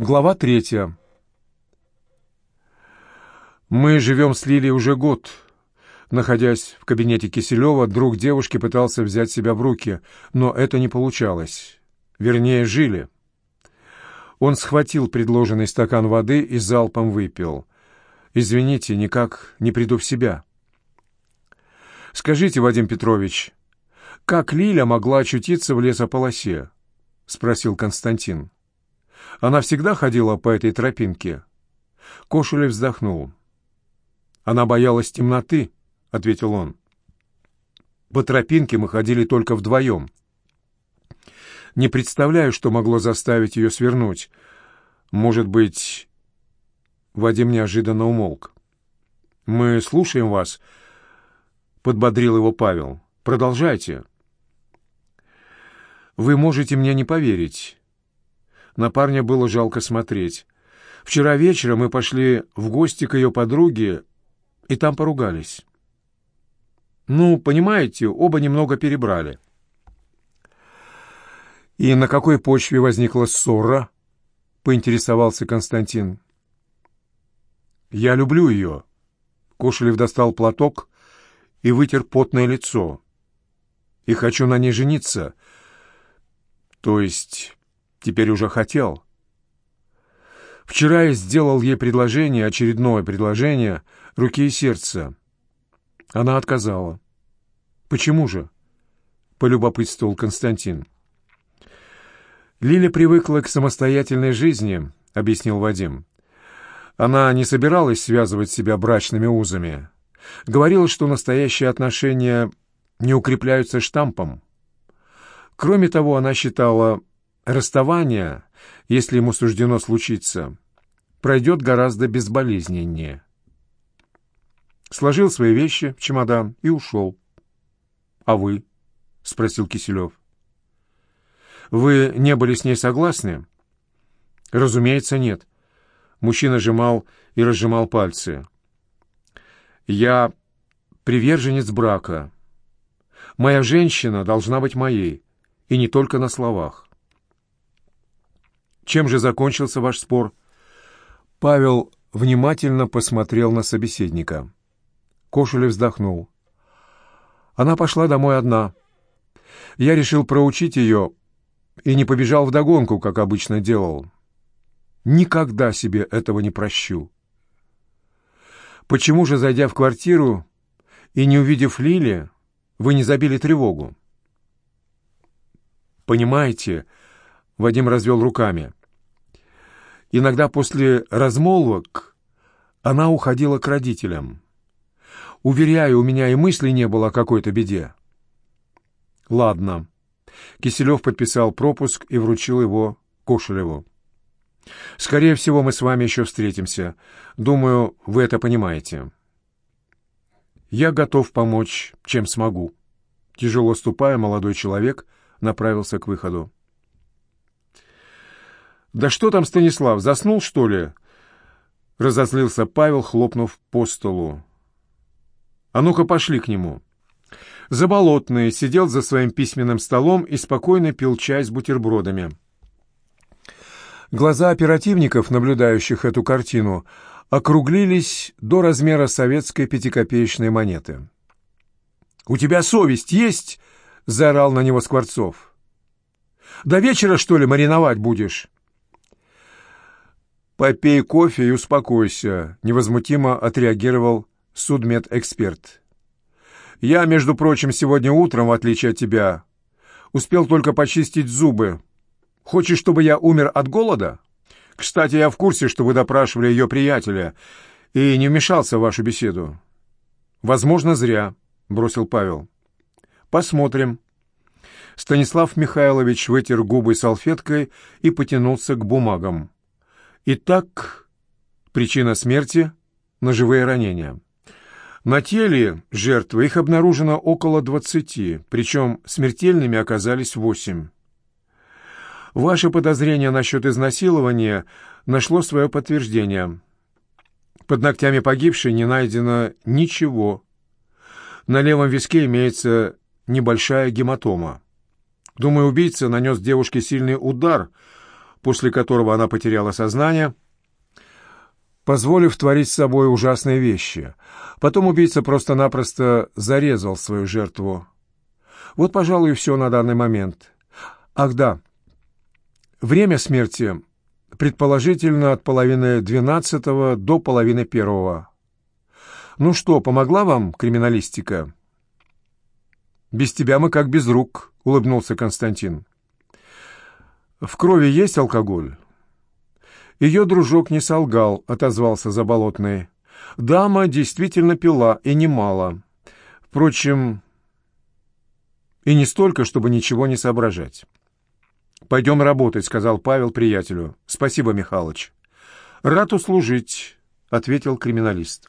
Глава третья. Мы живем с Лилией уже год. Находясь в кабинете Киселева, друг девушки пытался взять себя в руки, но это не получалось. Вернее, жили. Он схватил предложенный стакан воды и залпом выпил. «Извините, никак не приду в себя». «Скажите, Вадим Петрович, как Лиля могла очутиться в лесополосе?» — спросил Константин. «Она всегда ходила по этой тропинке?» Кошелев вздохнул. «Она боялась темноты», — ответил он. «По тропинке мы ходили только вдвоем. Не представляю, что могло заставить ее свернуть. Может быть...» Вадим неожиданно умолк. «Мы слушаем вас», — подбодрил его Павел. «Продолжайте». «Вы можете мне не поверить». На парня было жалко смотреть. Вчера вечером мы пошли в гости к ее подруге и там поругались. Ну, понимаете, оба немного перебрали. «И на какой почве возникла ссора?» — поинтересовался Константин. «Я люблю ее». Кошелев достал платок и вытер потное лицо. «И хочу на ней жениться. То есть теперь уже хотел». Вчера я сделал ей предложение, очередное предложение, руки и сердца. Она отказала. «Почему же?» — полюбопытствовал Константин. «Лиля привыкла к самостоятельной жизни», — объяснил Вадим. Она не собиралась связывать себя брачными узами. Говорила, что настоящие отношения не укрепляются штампом. Кроме того, она считала, расставание, если ему суждено случиться, пройдет гораздо безболезненнее. Сложил свои вещи в чемодан и ушел. — А вы? — спросил Киселев. — Вы не были с ней согласны? — Разумеется, нет. Мужчина сжимал и разжимал пальцы. «Я приверженец брака. Моя женщина должна быть моей, и не только на словах. Чем же закончился ваш спор? Павел внимательно посмотрел на собеседника. Кошелев вздохнул. Она пошла домой одна. Я решил проучить ее и не побежал вдогонку, как обычно делал. Никогда себе этого не прощу. Почему же, зайдя в квартиру и не увидев Лили, вы не забили тревогу? Понимаете, Вадим развел руками. Иногда после размолвок она уходила к родителям. Уверяю, у меня и мысли не было о какой-то беде. Ладно. Киселев подписал пропуск и вручил его Кошелеву. Скорее всего, мы с вами еще встретимся. Думаю, вы это понимаете. Я готов помочь, чем смогу. Тяжело ступая, молодой человек направился к выходу. «Да что там, Станислав, заснул, что ли?» Разозлился Павел, хлопнув по столу. «А ну-ка, пошли к нему». Заболотный сидел за своим письменным столом и спокойно пил чай с бутербродами. Глаза оперативников, наблюдающих эту картину, округлились до размера советской пятикопеечной монеты. «У тебя совесть есть?» — заорал на него Скворцов. «До вечера, что ли, мариновать будешь?» «Попей кофе и успокойся», — невозмутимо отреагировал судмедэксперт. «Я, между прочим, сегодня утром, в отличие от тебя, успел только почистить зубы. Хочешь, чтобы я умер от голода? Кстати, я в курсе, что вы допрашивали ее приятеля и не вмешался в вашу беседу». «Возможно, зря», — бросил Павел. «Посмотрим». Станислав Михайлович вытер губы салфеткой и потянулся к бумагам. Итак, причина смерти – ножевые ранения. На теле жертвы их обнаружено около 20, причем смертельными оказались 8. Ваше подозрение насчет изнасилования нашло свое подтверждение. Под ногтями погибшей не найдено ничего. На левом виске имеется небольшая гематома. Думаю, убийца нанес девушке сильный удар – после которого она потеряла сознание, позволив творить с собой ужасные вещи. Потом убийца просто-напросто зарезал свою жертву. Вот, пожалуй, и все на данный момент. Ах да, время смерти предположительно от половины двенадцатого до половины первого. Ну что, помогла вам криминалистика? Без тебя мы как без рук, улыбнулся Константин. В крови есть алкоголь? Ее дружок не солгал, отозвался Заболотный. Дама действительно пила, и немало. Впрочем, и не столько, чтобы ничего не соображать. «Пойдем работать», — сказал Павел приятелю. «Спасибо, Михалыч». «Рад услужить», — ответил криминалист.